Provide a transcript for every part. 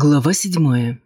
Глава седьмая.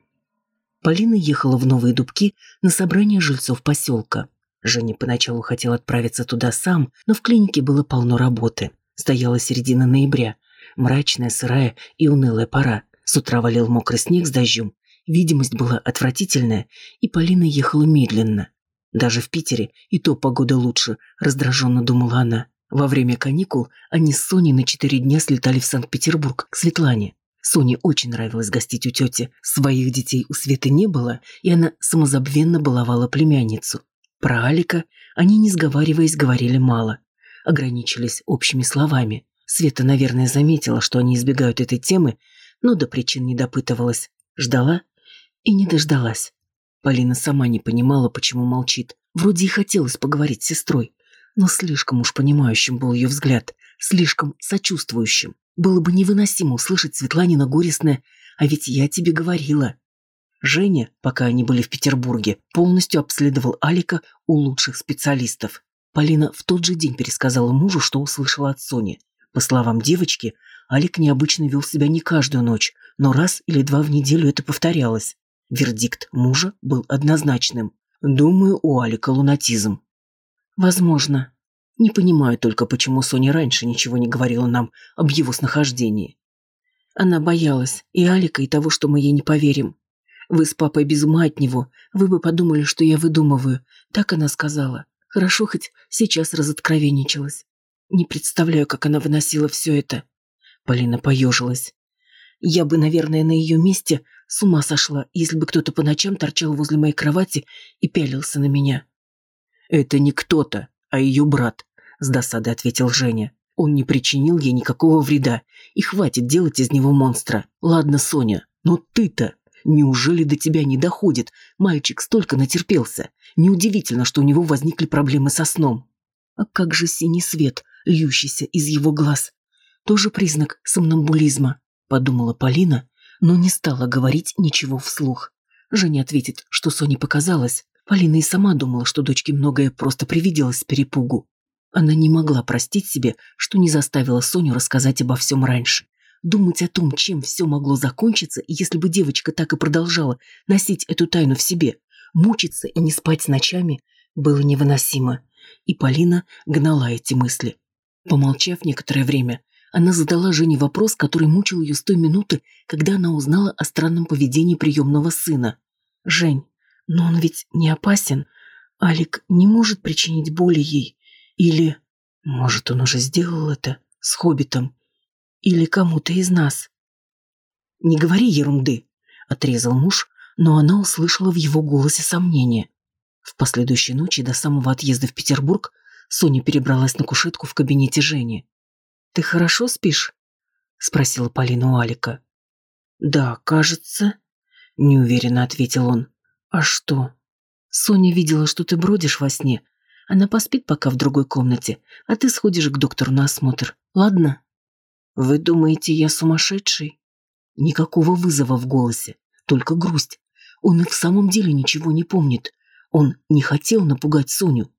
Полина ехала в Новые Дубки на собрание жильцов поселка. Женя поначалу хотел отправиться туда сам, но в клинике было полно работы. Стояла середина ноября, мрачная, сырая и унылая пора. С утра валил мокрый снег с дождем. Видимость была отвратительная, и Полина ехала медленно. Даже в Питере и то погода лучше, раздраженно думала она. Во время каникул они с Соней на четыре дня слетали в Санкт-Петербург к Светлане. Соне очень нравилось гостить у тети. Своих детей у Светы не было, и она самозабвенно баловала племянницу. Про Алика они, не сговариваясь, говорили мало. Ограничились общими словами. Света, наверное, заметила, что они избегают этой темы, но до причин не допытывалась. Ждала и не дождалась. Полина сама не понимала, почему молчит. Вроде и хотелось поговорить с сестрой, но слишком уж понимающим был ее взгляд, слишком сочувствующим. Было бы невыносимо услышать Светланина горестное «А ведь я тебе говорила». Женя, пока они были в Петербурге, полностью обследовал Алика у лучших специалистов. Полина в тот же день пересказала мужу, что услышала от Сони. По словам девочки, Алик необычно вел себя не каждую ночь, но раз или два в неделю это повторялось. Вердикт мужа был однозначным. «Думаю, у Алика лунатизм». «Возможно», не понимаю только, почему Соня раньше ничего не говорила нам об его снахождении. Она боялась и Алика, и того, что мы ей не поверим. Вы с папой без ума от него, вы бы подумали, что я выдумываю. Так она сказала. Хорошо, хоть сейчас разоткровенничалась. Не представляю, как она выносила все это. Полина поежилась. Я бы, наверное, на ее месте с ума сошла, если бы кто-то по ночам торчал возле моей кровати и пялился на меня. Это не кто-то, а ее брат», — с досадой ответил Женя. «Он не причинил ей никакого вреда, и хватит делать из него монстра. Ладно, Соня, но ты-то... Неужели до тебя не доходит? Мальчик столько натерпелся. Неудивительно, что у него возникли проблемы со сном. А как же синий свет, льющийся из его глаз? Тоже признак сомнамбулизма, подумала Полина, но не стала говорить ничего вслух. Женя ответит, что Соне показалось, Полина и сама думала, что дочке многое просто привиделось с перепугу. Она не могла простить себе, что не заставила Соню рассказать обо всем раньше. Думать о том, чем все могло закончиться, если бы девочка так и продолжала носить эту тайну в себе, мучиться и не спать ночами, было невыносимо. И Полина гнала эти мысли. Помолчав некоторое время, она задала Жене вопрос, который мучил ее с той минуты, когда она узнала о странном поведении приемного сына. «Жень, но он ведь не опасен. Алик не может причинить боли ей. Или, может, он уже сделал это с Хоббитом. Или кому-то из нас. «Не говори ерунды», — отрезал муж, но она услышала в его голосе сомнение. В последующей ночи до самого отъезда в Петербург Соня перебралась на кушетку в кабинете Жени. «Ты хорошо спишь?» — спросила Полина у Алика. «Да, кажется», — неуверенно ответил он. «А что?» «Соня видела, что ты бродишь во сне. Она поспит пока в другой комнате, а ты сходишь к доктору на осмотр. Ладно?» «Вы думаете, я сумасшедший?» Никакого вызова в голосе, только грусть. Он и в самом деле ничего не помнит. Он не хотел напугать Соню.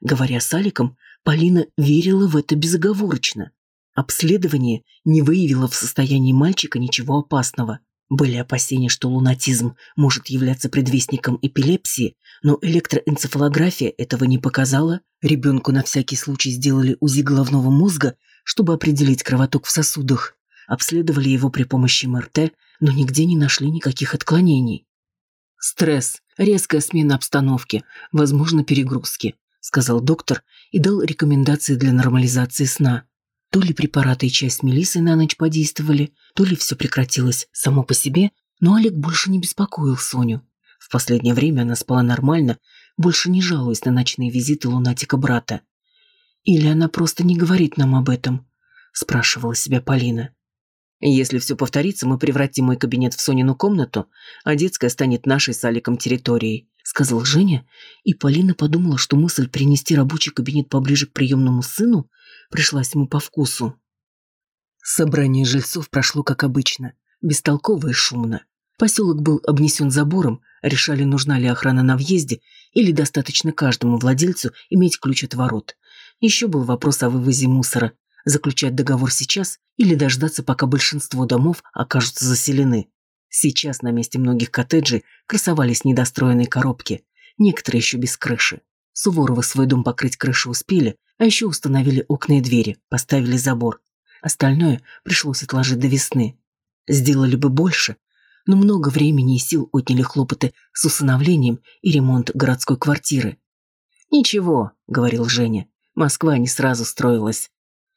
Говоря с Аликом, Полина верила в это безоговорочно. Обследование не выявило в состоянии мальчика ничего опасного. Были опасения, что лунатизм может являться предвестником эпилепсии, но электроэнцефалография этого не показала. Ребенку на всякий случай сделали УЗИ головного мозга, чтобы определить кровоток в сосудах. Обследовали его при помощи МРТ, но нигде не нашли никаких отклонений. «Стресс, резкая смена обстановки, возможно, перегрузки», сказал доктор и дал рекомендации для нормализации сна. То ли препараты и часть мелисы на ночь подействовали, то ли все прекратилось само по себе, но Олег больше не беспокоил Соню. В последнее время она спала нормально, больше не жалуясь на ночные визиты лунатика брата. «Или она просто не говорит нам об этом?» – спрашивала себя Полина. «Если все повторится, мы превратим мой кабинет в Сонину комнату, а детская станет нашей с Аликом территорией», – сказал Женя, и Полина подумала, что мысль принести рабочий кабинет поближе к приемному сыну пришлась ему по вкусу. Собрание жильцов прошло как обычно, бестолково и шумно. Поселок был обнесен забором, решали, нужна ли охрана на въезде или достаточно каждому владельцу иметь ключ от ворот. Еще был вопрос о вывозе мусора, заключать договор сейчас или дождаться, пока большинство домов окажутся заселены. Сейчас на месте многих коттеджей красовались недостроенные коробки, некоторые еще без крыши. Суворовы свой дом покрыть крышу успели, а еще установили окна и двери, поставили забор. Остальное пришлось отложить до весны. Сделали бы больше, но много времени и сил отняли хлопоты с усыновлением и ремонт городской квартиры. «Ничего», — говорил Женя, — «Москва не сразу строилась».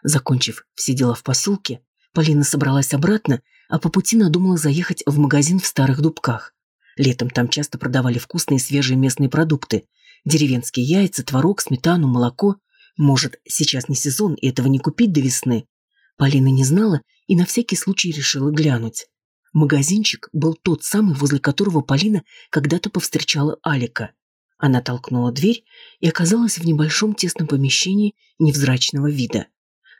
Закончив все дела в поселке, Полина собралась обратно, а по пути надумала заехать в магазин в Старых Дубках. Летом там часто продавали вкусные свежие местные продукты. Деревенские яйца, творог, сметану, молоко. Может, сейчас не сезон, и этого не купить до весны. Полина не знала и на всякий случай решила глянуть. Магазинчик был тот самый, возле которого Полина когда-то повстречала Алика. Она толкнула дверь и оказалась в небольшом тесном помещении невзрачного вида.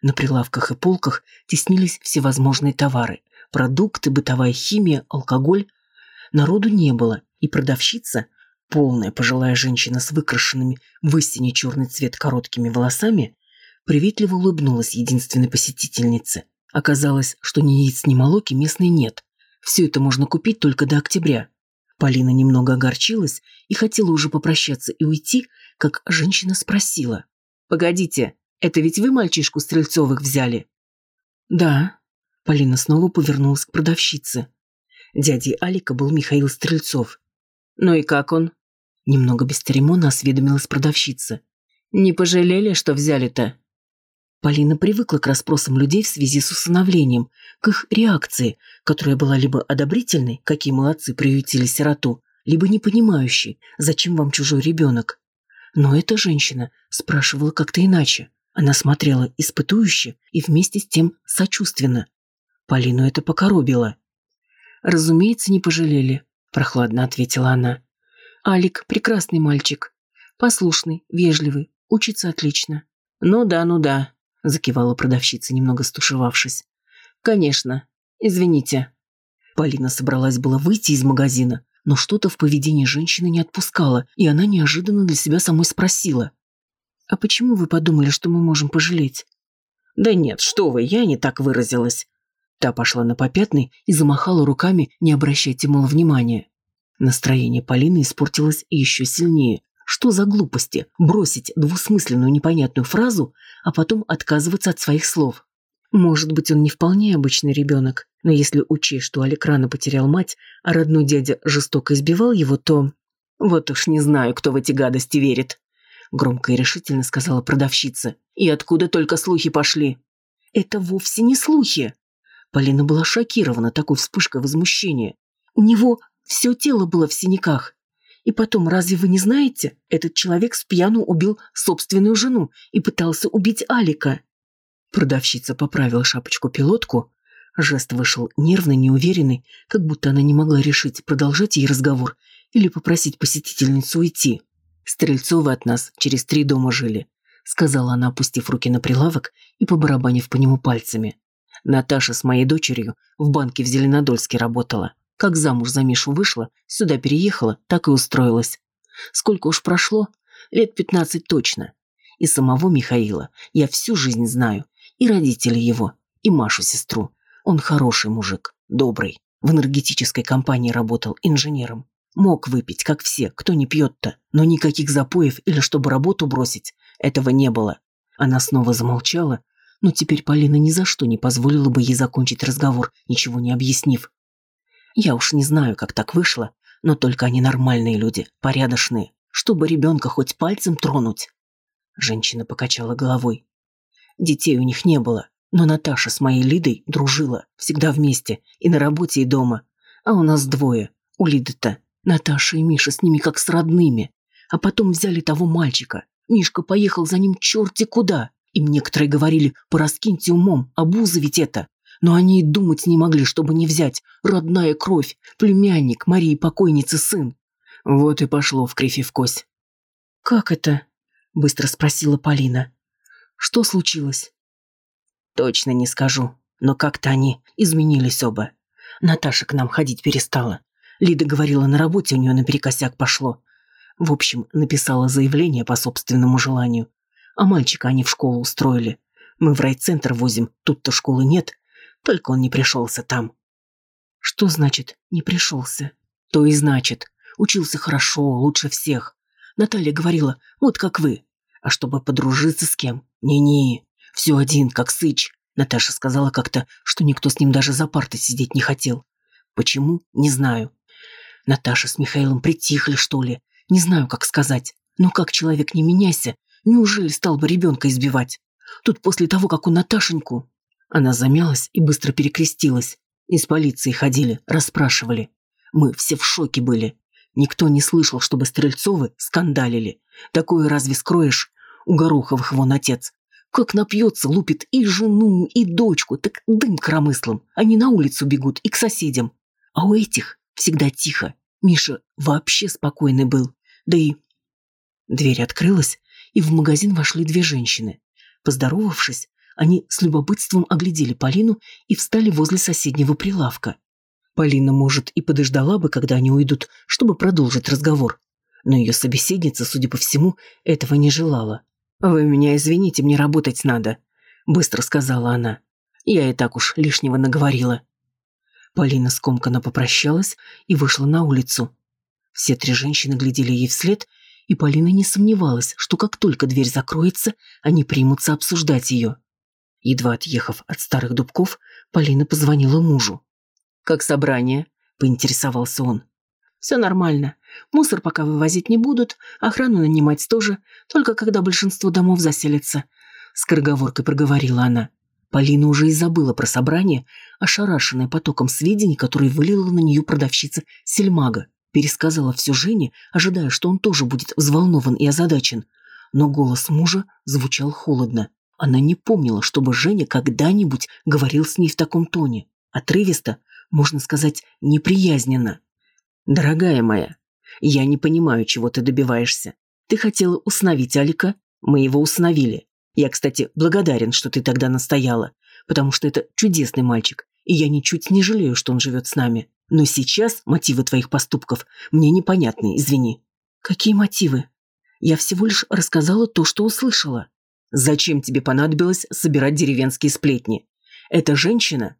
На прилавках и полках теснились всевозможные товары. Продукты, бытовая химия, алкоголь. Народу не было, и продавщица, полная пожилая женщина с выкрашенными в истине черный цвет короткими волосами, приветливо улыбнулась единственной посетительнице. Оказалось, что ни яиц, ни молоки местной нет. Все это можно купить только до октября. Полина немного огорчилась и хотела уже попрощаться и уйти, как женщина спросила. «Погодите, это ведь вы мальчишку Стрельцовых взяли?» «Да». Полина снова повернулась к продавщице. Дядей Алика был Михаил Стрельцов. «Ну и как он?» Немного без церемона осведомилась продавщица. «Не пожалели, что взяли-то?» Полина привыкла к расспросам людей в связи с усыновлением, к их реакции, которая была либо одобрительной, какие молодцы приютили сироту, либо непонимающей, зачем вам чужой ребенок. Но эта женщина спрашивала как-то иначе. Она смотрела испытующе и вместе с тем сочувственно. Полину это покоробило. «Разумеется, не пожалели», – прохладно ответила она. «Алик – прекрасный мальчик. Послушный, вежливый, учится отлично». «Ну да, ну да», закивала продавщица, немного стушевавшись. Конечно. Извините. Полина собралась было выйти из магазина, но что-то в поведении женщины не отпускало, и она неожиданно для себя самой спросила: "А почему вы подумали, что мы можем пожалеть?" "Да нет, что вы, я не так выразилась." Та пошла на попятный и замахала руками, не обращайте мол внимания. Настроение Полины испортилось еще сильнее. Что за глупости бросить двусмысленную непонятную фразу, а потом отказываться от своих слов? Может быть, он не вполне обычный ребенок, но если учесть, что Алик рано потерял мать, а родной дядя жестоко избивал его, то... Вот уж не знаю, кто в эти гадости верит. Громко и решительно сказала продавщица. И откуда только слухи пошли? Это вовсе не слухи. Полина была шокирована такой вспышкой возмущения. У него все тело было в синяках. И потом, разве вы не знаете, этот человек с пьяну убил собственную жену и пытался убить Алика?» Продавщица поправила шапочку-пилотку. Жест вышел нервный, неуверенный, как будто она не могла решить, продолжать ей разговор или попросить посетительницу уйти. «Стрельцовы от нас через три дома жили», — сказала она, опустив руки на прилавок и побарабанив по нему пальцами. «Наташа с моей дочерью в банке в Зеленодольске работала. Как замуж за Мишу вышла, сюда переехала, так и устроилась. Сколько уж прошло? Лет пятнадцать точно. И самого Михаила я всю жизнь знаю. И родителей его, и Машу сестру. Он хороший мужик, добрый. В энергетической компании работал инженером. Мог выпить, как все, кто не пьет-то. Но никаких запоев или чтобы работу бросить, этого не было. Она снова замолчала, но теперь Полина ни за что не позволила бы ей закончить разговор, ничего не объяснив. Я уж не знаю, как так вышло, но только они нормальные люди, порядочные, чтобы ребенка хоть пальцем тронуть. Женщина покачала головой. Детей у них не было, но Наташа с моей Лидой дружила, всегда вместе, и на работе, и дома. А у нас двое. У Лиды-то Наташа и Миша с ними как с родными. А потом взяли того мальчика. Мишка поехал за ним черти куда. Им некоторые говорили, пораскиньте умом, обуза ведь это но они и думать не могли, чтобы не взять. Родная кровь, племянник, Марии покойницы сын. Вот и пошло в кривь и в кость. «Как это?» – быстро спросила Полина. «Что случилось?» «Точно не скажу, но как-то они изменились оба. Наташа к нам ходить перестала. Лида говорила, на работе у нее наперекосяк пошло. В общем, написала заявление по собственному желанию. А мальчика они в школу устроили. Мы в райцентр возим, тут-то школы нет, только он не пришелся там. Что значит «не пришелся»? То и значит. Учился хорошо, лучше всех. Наталья говорила, вот как вы. А чтобы подружиться с кем? Не-не, все один, как сыч. Наташа сказала как-то, что никто с ним даже за партой сидеть не хотел. Почему? Не знаю. Наташа с Михаилом притихли, что ли. Не знаю, как сказать. Но как человек не меняйся, неужели стал бы ребенка избивать? Тут после того, как у Наташеньку... Она замялась и быстро перекрестилась. Из полиции ходили, расспрашивали. Мы все в шоке были. Никто не слышал, чтобы Стрельцовы скандалили. Такое разве скроешь? У Гороховых вон отец. Как напьется, лупит и жену, и дочку, так дым кромыслом. Они на улицу бегут и к соседям. А у этих всегда тихо. Миша вообще спокойный был. Да и... Дверь открылась, и в магазин вошли две женщины. Поздоровавшись, они с любопытством оглядели Полину и встали возле соседнего прилавка. Полина, может, и подождала бы, когда они уйдут, чтобы продолжить разговор. Но ее собеседница, судя по всему, этого не желала. «Вы меня извините, мне работать надо», — быстро сказала она. «Я и так уж лишнего наговорила». Полина скомканно попрощалась и вышла на улицу. Все три женщины глядели ей вслед, и Полина не сомневалась, что как только дверь закроется, они примутся обсуждать ее. Едва отъехав от старых дубков, Полина позвонила мужу. «Как собрание?» – поинтересовался он. «Все нормально. Мусор пока вывозить не будут, охрану нанимать тоже, только когда большинство домов заселится», – скороговоркой проговорила она. Полина уже и забыла про собрание, ошарашенная потоком сведений, которые вылила на нее продавщица Сельмага. Пересказала все Жене, ожидая, что он тоже будет взволнован и озадачен. Но голос мужа звучал холодно. Она не помнила, чтобы Женя когда-нибудь говорил с ней в таком тоне. Отрывисто, можно сказать, неприязненно. «Дорогая моя, я не понимаю, чего ты добиваешься. Ты хотела усыновить Алика, мы его усыновили. Я, кстати, благодарен, что ты тогда настояла, потому что это чудесный мальчик, и я ничуть не жалею, что он живет с нами. Но сейчас мотивы твоих поступков мне непонятны, извини». «Какие мотивы?» «Я всего лишь рассказала то, что услышала». «Зачем тебе понадобилось собирать деревенские сплетни? Эта женщина...»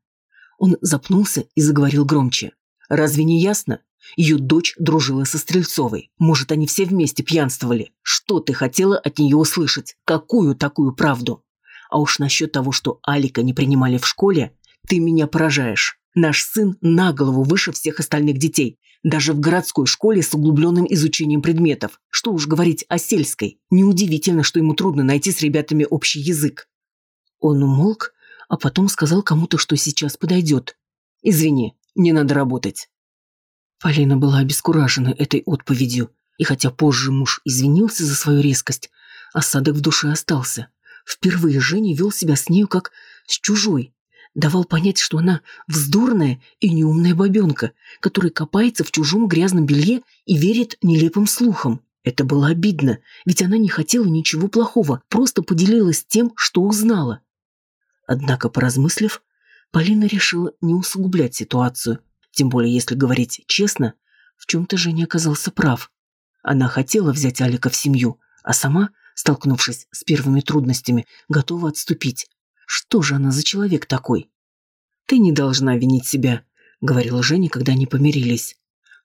Он запнулся и заговорил громче. «Разве не ясно? Ее дочь дружила со Стрельцовой. Может, они все вместе пьянствовали. Что ты хотела от нее услышать? Какую такую правду? А уж насчет того, что Алика не принимали в школе, ты меня поражаешь. Наш сын на голову выше всех остальных детей. Даже в городской школе с углубленным изучением предметов. Что уж говорить о сельской. Неудивительно, что ему трудно найти с ребятами общий язык. Он умолк, а потом сказал кому-то, что сейчас подойдет. «Извини, не надо работать». Полина была обескуражена этой отповедью, и хотя позже муж извинился за свою резкость, осадок в душе остался. Впервые Женя вел себя с нею как с чужой, давал понять, что она вздорная и неумная бабенка, которая копается в чужом грязном белье и верит нелепым слухам. Это было обидно, ведь она не хотела ничего плохого, просто поделилась тем, что узнала. Однако, поразмыслив, Полина решила не усугублять ситуацию – тем более, если говорить честно, в чем-то Женя оказался прав. Она хотела взять Алика в семью, а сама, столкнувшись с первыми трудностями, готова отступить. Что же она за человек такой? «Ты не должна винить себя», — говорила Женя, когда они помирились.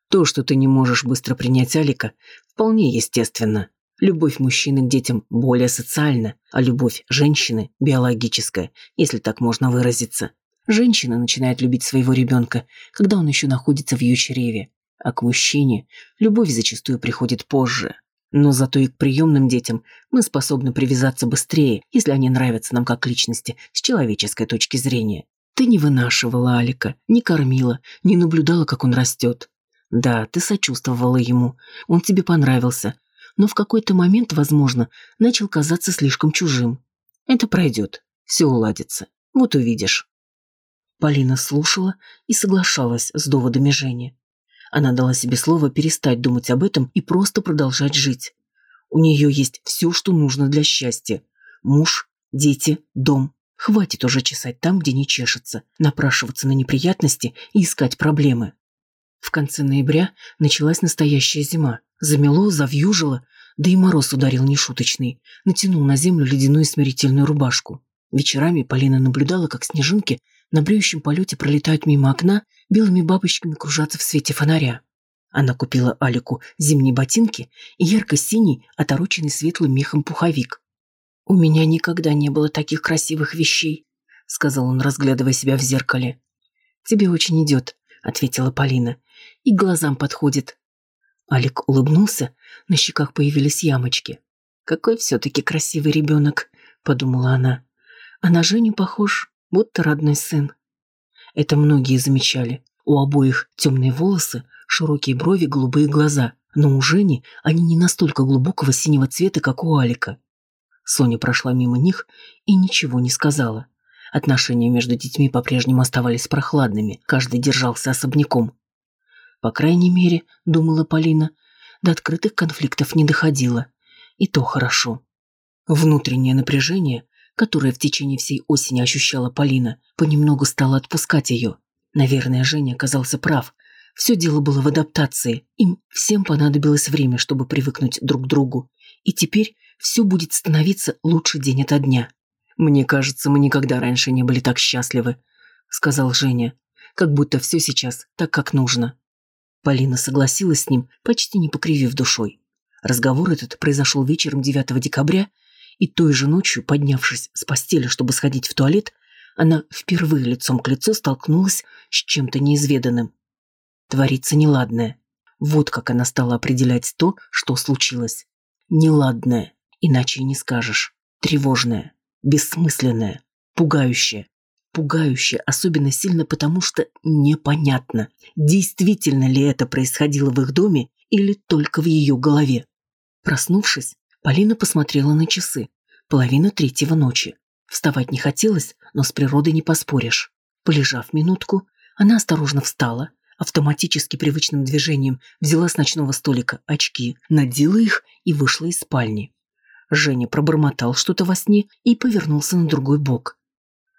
«То, что ты не можешь быстро принять Алика, вполне естественно. Любовь мужчины к детям более социальна, а любовь женщины – биологическая, если так можно выразиться. Женщина начинает любить своего ребенка, когда он еще находится в ее чреве, а к мужчине любовь зачастую приходит позже. Но зато и к приемным детям мы способны привязаться быстрее, если они нравятся нам как личности с человеческой точки зрения. Ты не вынашивала Алика, не кормила, не наблюдала, как он растет. Да, ты сочувствовала ему, он тебе понравился, но в какой-то момент, возможно, начал казаться слишком чужим. Это пройдет, все уладится, вот увидишь. Полина слушала и соглашалась с доводами Жени. Она дала себе слово перестать думать об этом и просто продолжать жить. У нее есть все, что нужно для счастья. Муж, дети, дом. Хватит уже чесать там, где не чешется, напрашиваться на неприятности и искать проблемы. В конце ноября началась настоящая зима. Замело, завьюжило, да и мороз ударил нешуточный. Натянул на землю ледяную смирительную рубашку. Вечерами Полина наблюдала, как снежинки на бреющем полете пролетают мимо окна, белыми бабочками кружатся в свете фонаря. Она купила Алику зимние ботинки и ярко-синий, отороченный светлым мехом пуховик. «У меня никогда не было таких красивых вещей», — сказал он, разглядывая себя в зеркале. «Тебе очень идет», — ответила Полина. «И глазам подходит». Алик улыбнулся, на щеках появились ямочки. «Какой все-таки красивый ребенок», — подумала она. «А на Женю похож, будто родной сын». Это многие замечали. У обоих темные волосы, широкие брови, голубые глаза. Но у Жени они не настолько глубокого синего цвета, как у Алика. Соня прошла мимо них и ничего не сказала. Отношения между детьми по-прежнему оставались прохладными, каждый держался особняком. По крайней мере, думала Полина, до открытых конфликтов не доходило. И то хорошо. Внутреннее напряжение, которое в течение всей осени ощущала Полина, понемногу стало отпускать ее. Наверное, Женя оказался прав. Все дело было в адаптации. Им всем понадобилось время, чтобы привыкнуть друг к другу. И теперь все будет становиться лучше день ото дня. «Мне кажется, мы никогда раньше не были так счастливы», — сказал Женя. «Как будто все сейчас так, как нужно». Полина согласилась с ним, почти не покривив душой. Разговор этот произошел вечером 9 декабря, и той же ночью, поднявшись с постели, чтобы сходить в туалет, она впервые лицом к лицу столкнулась с чем-то неизведанным. Творится неладное. Вот как она стала определять то, что случилось. Неладное, иначе и не скажешь. Тревожное, бессмысленное, пугающее. Пугающее особенно сильно потому, что непонятно, действительно ли это происходило в их доме или только в ее голове. Проснувшись, Полина посмотрела на часы. Половина третьего ночи. Вставать не хотелось, но с природой не поспоришь. Полежав минутку, она осторожно встала, автоматически привычным движением взяла с ночного столика очки, надела их и вышла из спальни. Женя пробормотал что-то во сне и повернулся на другой бок.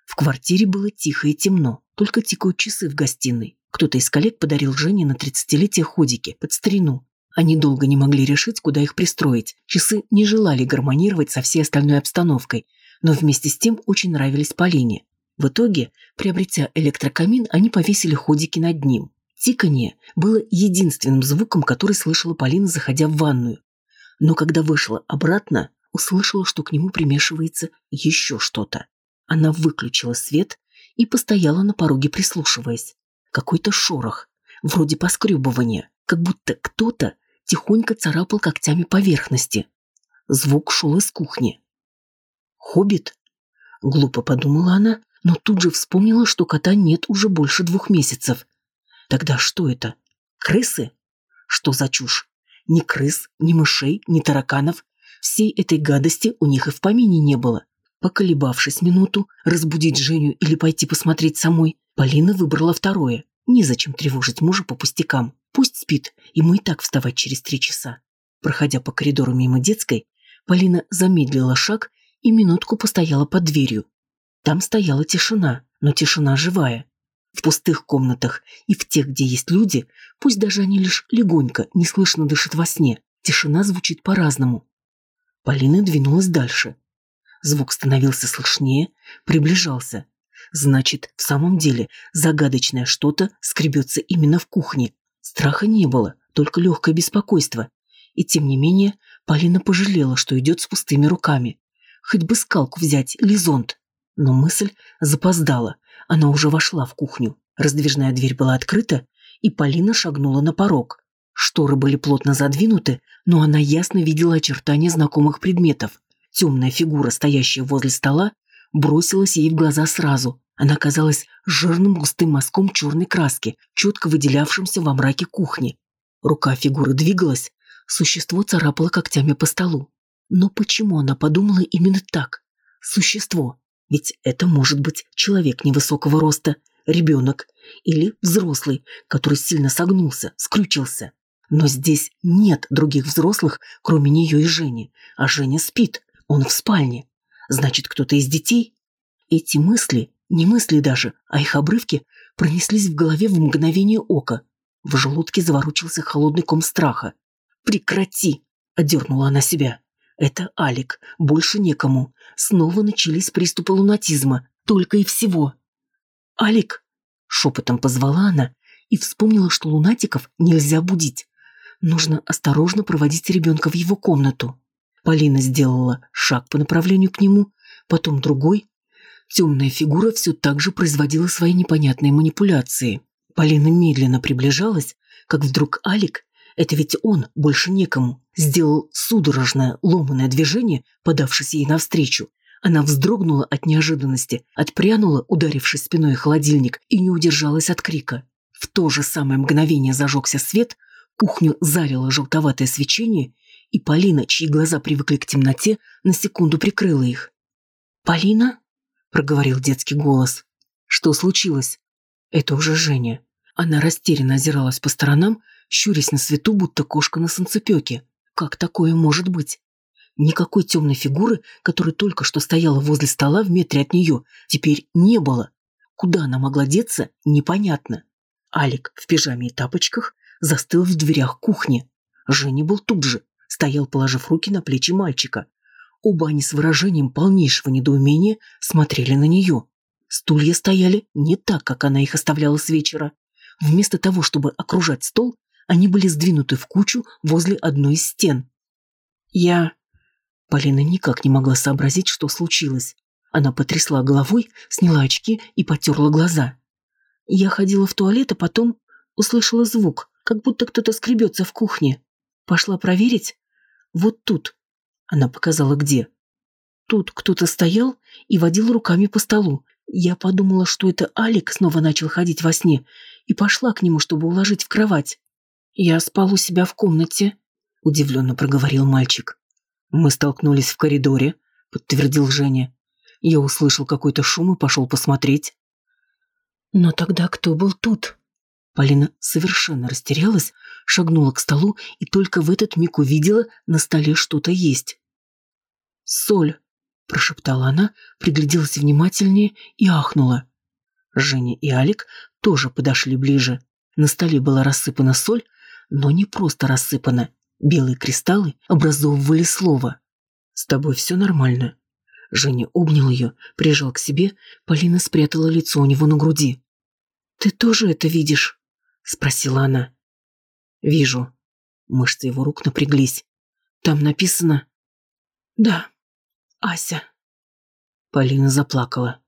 В квартире было тихо и темно, только тикают часы в гостиной. Кто-то из коллег подарил Жене на тридцатилетие ходики под старину. Они долго не могли решить, куда их пристроить. Часы не желали гармонировать со всей остальной обстановкой, но вместе с тем очень нравились Полине. В итоге, приобретя электрокамин, они повесили ходики над ним. Тиканье было единственным звуком, который слышала Полина, заходя в ванную. Но когда вышла обратно, услышала, что к нему примешивается еще что-то. Она выключила свет и постояла на пороге, прислушиваясь. Какой-то шорох, вроде поскребывания, как будто кто-то тихонько царапал когтями поверхности. Звук шел из кухни. «Хоббит?» — глупо подумала она, но тут же вспомнила, что кота нет уже больше двух месяцев. Тогда что это? Крысы? Что за чушь? Ни крыс, ни мышей, ни тараканов. Всей этой гадости у них и в помине не было. Поколебавшись минуту, разбудить Женю или пойти посмотреть самой, Полина выбрала второе. Незачем тревожить мужа по пустякам. Пусть спит, ему и так вставать через три часа. Проходя по коридору мимо детской, Полина замедлила шаг и минутку постояла под дверью. Там стояла тишина, но тишина живая. В пустых комнатах и в тех, где есть люди, пусть даже они лишь легонько, неслышно дышат во сне, тишина звучит по-разному. Полина двинулась дальше. Звук становился слышнее, приближался. Значит, в самом деле загадочное что-то скребется именно в кухне. Страха не было, только легкое беспокойство. И тем не менее, Полина пожалела, что идет с пустыми руками. Хоть бы скалку взять или зонт. Но мысль запоздала. Она уже вошла в кухню. Раздвижная дверь была открыта, и Полина шагнула на порог. Шторы были плотно задвинуты, но она ясно видела очертания знакомых предметов. Темная фигура, стоящая возле стола, бросилась ей в глаза сразу. Она казалась жирным густым мазком черной краски, четко выделявшимся во мраке кухни. Рука фигуры двигалась, существо царапало когтями по столу. Но почему она подумала именно так? Существо. Ведь это может быть человек невысокого роста, ребенок или взрослый, который сильно согнулся, скрючился. Но здесь нет других взрослых, кроме нее и Жени. А Женя спит, он в спальне. Значит, кто-то из детей? Эти мысли, не мысли даже, а их обрывки, пронеслись в голове в мгновение ока. В желудке заворочился холодный ком страха. «Прекрати!» – одернула она себя. Это Алик, больше некому. Снова начались приступы лунатизма, только и всего. «Алик!» — шепотом позвала она и вспомнила, что лунатиков нельзя будить. Нужно осторожно проводить ребенка в его комнату. Полина сделала шаг по направлению к нему, потом другой. Темная фигура все так же производила свои непонятные манипуляции. Полина медленно приближалась, как вдруг Алик, это ведь он, больше некому, сделал судорожное, ломаное движение, подавшись ей навстречу. Она вздрогнула от неожиданности, отпрянула, ударившись спиной в холодильник, и не удержалась от крика. В то же самое мгновение зажегся свет, кухню залило желтоватое свечение, и Полина, чьи глаза привыкли к темноте, на секунду прикрыла их. «Полина?» — проговорил детский голос. «Что случилось?» «Это уже Женя». Она растерянно озиралась по сторонам, щурясь на свету, будто кошка на санцепёке. Как такое может быть? Никакой темной фигуры, которая только что стояла возле стола в метре от нее, теперь не было. Куда она могла деться, непонятно. Алик в пижаме и тапочках застыл в дверях кухни. Женя был тут же, стоял, положив руки на плечи мальчика. Оба они с выражением полнейшего недоумения смотрели на нее. Стулья стояли не так, как она их оставляла с вечера. Вместо того, чтобы окружать стол, они были сдвинуты в кучу возле одной из стен. «Я...» Полина никак не могла сообразить, что случилось. Она потрясла головой, сняла очки и потерла глаза. Я ходила в туалет, а потом услышала звук, как будто кто-то скребется в кухне. Пошла проверить. Вот тут. Она показала где. Тут кто-то стоял и водил руками по столу. Я подумала, что это Алик снова начал ходить во сне, и пошла к нему, чтобы уложить в кровать. «Я спал у себя в комнате», — удивленно проговорил мальчик. «Мы столкнулись в коридоре», — подтвердил Женя. Я услышал какой-то шум и пошел посмотреть. «Но тогда кто был тут?» Полина совершенно растерялась, шагнула к столу и только в этот миг увидела на столе что-то есть. «Соль», — прошептала она, пригляделась внимательнее и ахнула. Женя и Алик тоже подошли ближе. На столе была рассыпана соль, но не просто рассыпана. Белые кристаллы образовывали слово. «С тобой все нормально?» Женя обнял ее, прижал к себе, Полина спрятала лицо у него на груди. «Ты тоже это видишь?» — спросила она. «Вижу». Мышцы его рук напряглись. «Там написано...» «Да, Ася». Полина заплакала.